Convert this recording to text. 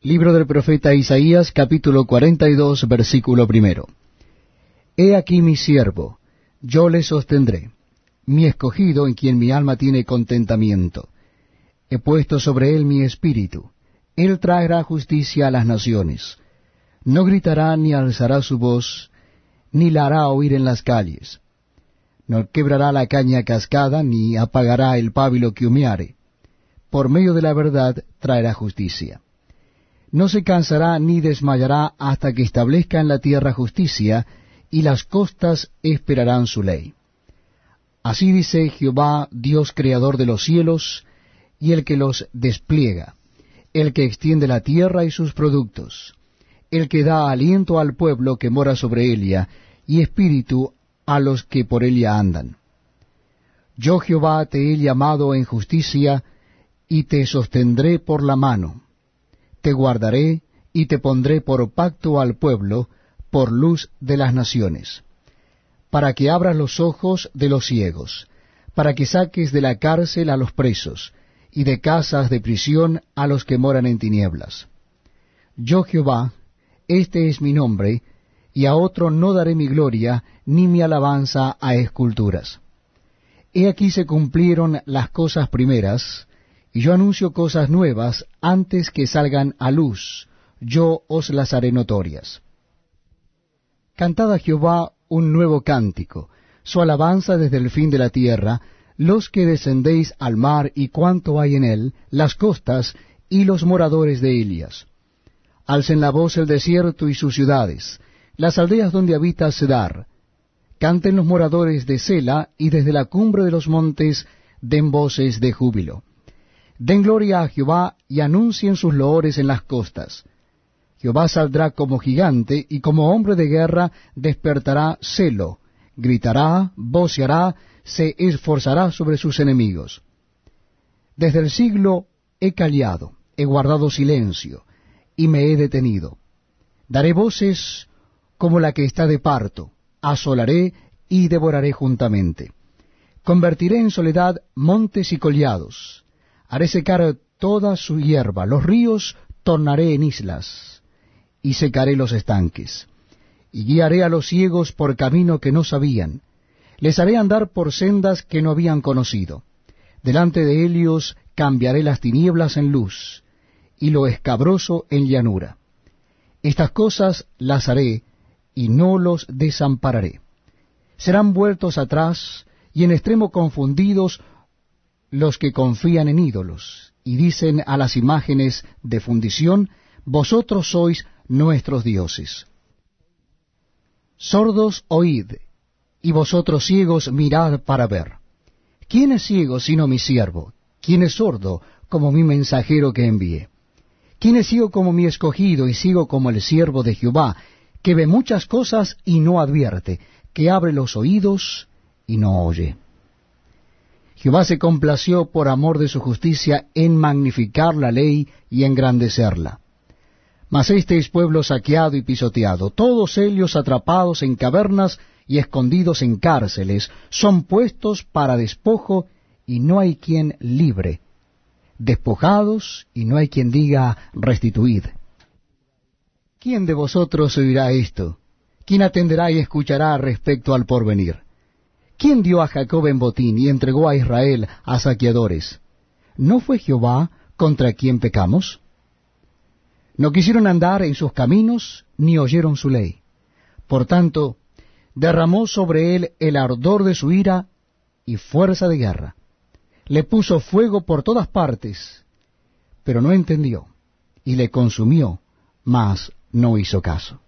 Libro del profeta Isaías, capítulo 42, versículo primero. He aquí mi siervo, yo le sostendré, mi escogido en quien mi alma tiene contentamiento. He puesto sobre él mi espíritu, él traerá justicia a las naciones. No gritará ni alzará su voz, ni la hará oír en las calles. No quebrará la caña cascada, ni apagará el pábilo que humeare. Por medio de la verdad traerá justicia no se cansará ni desmayará hasta que establezca en la tierra justicia, y las costas esperarán su ley. Así dice Jehová, Dios creador de los cielos, y el que los despliega, el que extiende la tierra y sus productos, el que da aliento al pueblo que mora sobre ella, y espíritu a los que por ella andan. Yo Jehová te he llamado en justicia, y te sostendré por la mano te guardaré y te pondré por pacto al pueblo, por luz de las naciones, para que abras los ojos de los ciegos, para que saques de la cárcel a los presos, y de casas de prisión a los que moran en tinieblas. Yo Jehová, este es mi nombre, y a otro no daré mi gloria, ni mi alabanza a esculturas. He aquí se cumplieron las cosas primeras, y yo anuncio cosas nuevas antes que salgan a luz, yo os las haré notorias. Cantad a Jehová un nuevo cántico, su alabanza desde el fin de la tierra, los que descendéis al mar y cuanto hay en él, las costas y los moradores de Elias. Alcen la voz el desierto y sus ciudades, las aldeas donde habita Sedar. Canten los moradores de Sela y desde la cumbre de los montes den voces de júbilo. Den gloria a Jehová y anuncien sus loores en las costas. Jehová saldrá como gigante y como hombre de guerra despertará celo, gritará, voceará, se esforzará sobre sus enemigos. Desde el siglo he callado, he guardado silencio, y me he detenido. Daré voces como la que está de parto, asolaré y devoraré juntamente. Convertiré en soledad montes y collados, haré secar toda su hierba, los ríos tornaré en islas, y secaré los estanques. Y guiaré a los ciegos por camino que no sabían, les haré andar por sendas que no habían conocido. Delante de ellos cambiaré las tinieblas en luz, y lo escabroso en llanura. Estas cosas las haré, y no los desampararé. Serán vueltos atrás, y en extremo confundidos los que confían en ídolos y dicen a las imágenes de fundición, vosotros sois nuestros dioses. Sordos oíd, y vosotros ciegos mirad para ver. ¿Quién es ciego sino mi siervo? ¿Quién es sordo como mi mensajero que envié? ¿Quién es ciego como mi escogido y ciego como el siervo de Jehová, que ve muchas cosas y no advierte, que abre los oídos y no oye? Jehová se complació por amor de su justicia en magnificar la ley y engrandecerla. Mas este es pueblo saqueado y pisoteado, todos ellos atrapados en cavernas y escondidos en cárceles, son puestos para despojo y no hay quien libre, despojados y no hay quien diga restituid. ¿Quién de vosotros oirá esto? ¿Quién atenderá y escuchará respecto al porvenir? ¿Quién dio a Jacob en botín y entregó a Israel a saqueadores? ¿No fue Jehová contra quien pecamos? No quisieron andar en sus caminos, ni oyeron su ley. Por tanto, derramó sobre él el ardor de su ira y fuerza de guerra. Le puso fuego por todas partes, pero no entendió, y le consumió, mas no hizo caso.